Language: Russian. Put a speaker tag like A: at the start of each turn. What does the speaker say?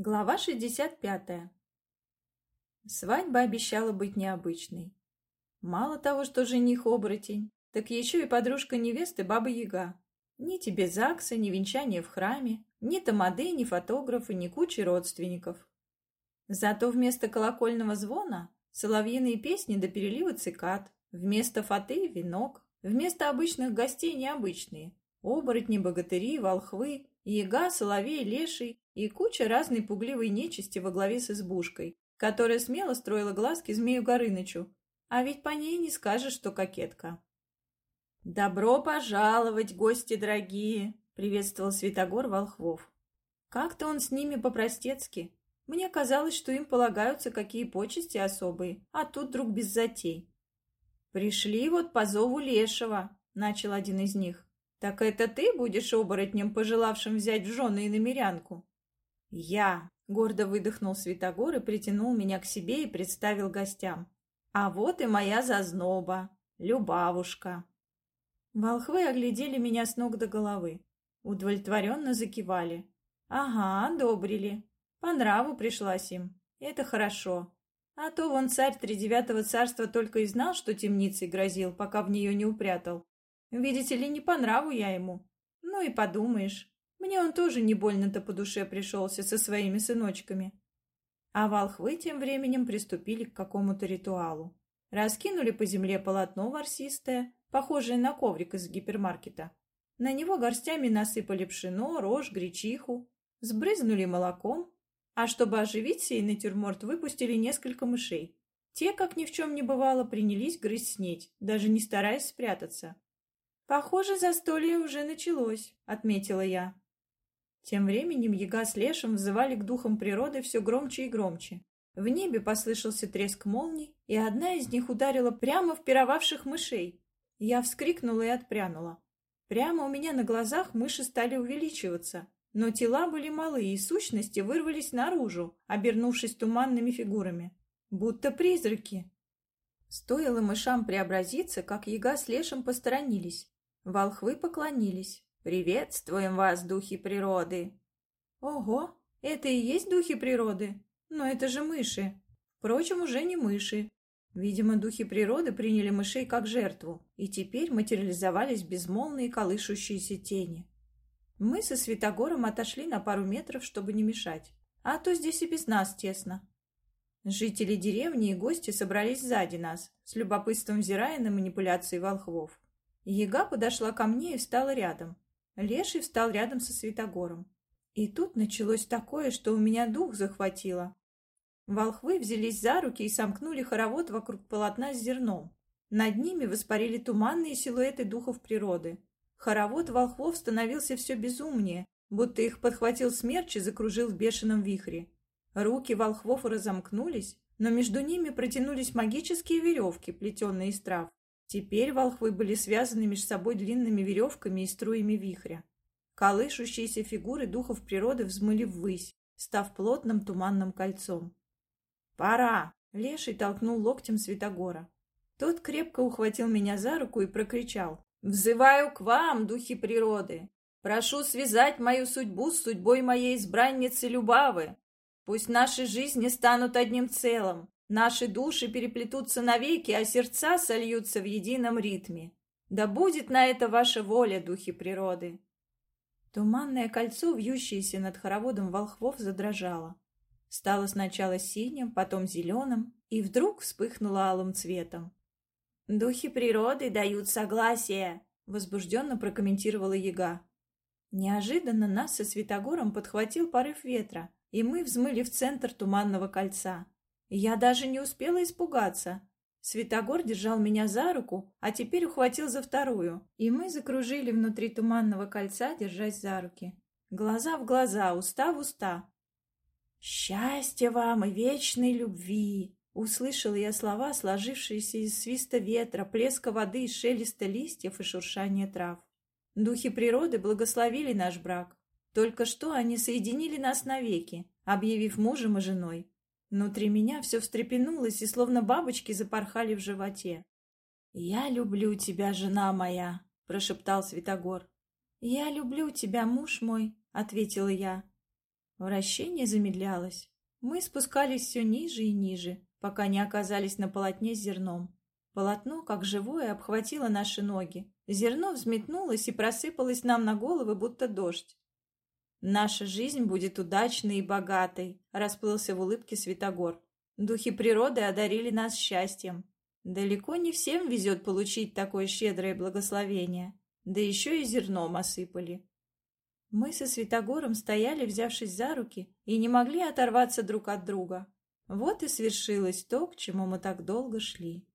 A: Глава 65. Свадьба обещала быть необычной. Мало того, что жених оборотень, так еще и подружка невесты Баба Яга. Ни тебе ЗАГСа, ни венчания в храме, ни тамады, ни фотографы, ни кучи родственников. Зато вместо колокольного звона соловьиные песни до перелива цикад, вместо фаты — венок, вместо обычных гостей необычные — оборотни, богатыри, волхвы, яга, соловей, леший и куча разной пугливой нечисти во главе с избушкой, которая смело строила глазки змею Горынычу, а ведь по ней не скажешь, что кокетка. «Добро пожаловать, гости дорогие!» — приветствовал Святогор Волхвов. Как-то он с ними по-простецки. Мне казалось, что им полагаются какие почести особые, а тут вдруг без затей. «Пришли вот по зову Лешего», — начал один из них. «Так это ты будешь оборотнем, пожелавшим взять в жены и намерянку?» «Я!» — гордо выдохнул Святогор и притянул меня к себе и представил гостям. «А вот и моя зазноба, Любавушка!» Волхвы оглядели меня с ног до головы. Удовлетворенно закивали. «Ага, одобрили. По нраву пришлась им. Это хорошо. А то вон царь тридевятого царства только и знал, что темницей грозил, пока в нее не упрятал. Видите ли, не по нраву я ему. Ну и подумаешь, мне он тоже не больно-то по душе пришелся со своими сыночками. А волхвы тем временем приступили к какому-то ритуалу. Раскинули по земле полотно ворсистое, похожее на коврик из гипермаркета. На него горстями насыпали пшено, рожь, гречиху, сбрызнули молоком, а чтобы оживить сей натюрморт, выпустили несколько мышей. Те, как ни в чем не бывало, принялись грызть снеть, даже не стараясь спрятаться. «Похоже, застолье уже началось», — отметила я. Тем временем яга с лешим взывали к духам природы все громче и громче. В небе послышался треск молний, и одна из них ударила прямо в пировавших мышей. Я вскрикнула и отпрянула. Прямо у меня на глазах мыши стали увеличиваться, но тела были малые, и сущности вырвались наружу, обернувшись туманными фигурами. Будто призраки. Стоило мышам преобразиться, как яга с лешим посторонились. Волхвы поклонились. «Приветствуем вас, духи природы!» «Ого, это и есть духи природы? Но это же мыши!» Впрочем, уже не мыши. Видимо, духи природы приняли мышей как жертву, и теперь материализовались безмолвные колышущиеся тени. Мы со Святогором отошли на пару метров, чтобы не мешать. А то здесь и без нас тесно. Жители деревни и гости собрались сзади нас, с любопытством взирая на манипуляции волхвов. Яга подошла ко мне и встала рядом. Леший встал рядом со Святогором. И тут началось такое, что у меня дух захватило. Волхвы взялись за руки и сомкнули хоровод вокруг полотна с зерном. Над ними воспарили туманные силуэты духов природы. Хоровод волхвов становился все безумнее, будто их подхватил смерч и закружил в бешеном вихре. Руки волхвов разомкнулись, но между ними протянулись магические веревки, плетенные из трав. Теперь волхвы были связаны между собой длинными веревками и струями вихря. Колышущиеся фигуры духов природы взмыли ввысь, став плотным туманным кольцом. «Пора!» — Леший толкнул локтем Святогора. Тот крепко ухватил меня за руку и прокричал. «Взываю к вам, духи природы! Прошу связать мою судьбу с судьбой моей избранницы Любавы! Пусть наши жизни станут одним целым, Наши души переплетутся навеки, а сердца сольются в едином ритме. Да будет на это ваша воля, духи природы!» Туманное кольцо, вьющееся над хороводом волхвов, задрожало. Стало сначала синим, потом зеленым, и вдруг вспыхнуло алым цветом. «Духи природы дают согласие!» — возбужденно прокомментировала яга. Неожиданно нас со Святогором подхватил порыв ветра, и мы взмыли в центр туманного кольца. Я даже не успела испугаться. Святогор держал меня за руку, а теперь ухватил за вторую, и мы закружили внутри туманного кольца, держась за руки. Глаза в глаза, уста в уста. «Счастья вам и вечной любви!» Услышала я слова, сложившиеся из свиста ветра, плеска воды, шелеста листьев и шуршания трав. Духи природы благословили наш брак. Только что они соединили нас навеки, объявив мужем и женой. Внутри меня все встрепенулось, и словно бабочки запорхали в животе. «Я люблю тебя, жена моя», — прошептал Святогор. «Я люблю тебя, муж мой», — ответила я. Вращение замедлялось. Мы спускались все ниже и ниже, пока не оказались на полотне с зерном. Полотно, как живое, обхватило наши ноги. Зерно взметнулось и просыпалось нам на головы, будто дождь. «Наша жизнь будет удачной и богатой», — расплылся в улыбке Святогор. «Духи природы одарили нас счастьем. Далеко не всем везет получить такое щедрое благословение. Да еще и зерном осыпали». Мы со Святогором стояли, взявшись за руки, и не могли оторваться друг от друга. Вот и свершилось то, к чему мы так долго шли.